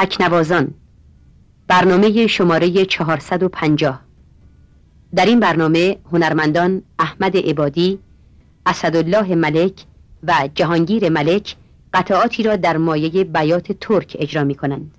تکنوازان برنامه شماره 450 در این برنامه هنرمندان احمد عبادی، اسدالله ملک و جهانگیر ملک قطعاتی را در مایه بیات ترک اجرا می کنند.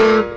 Boop.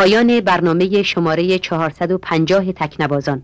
پایان برنامه شماره 450 تکنوازان.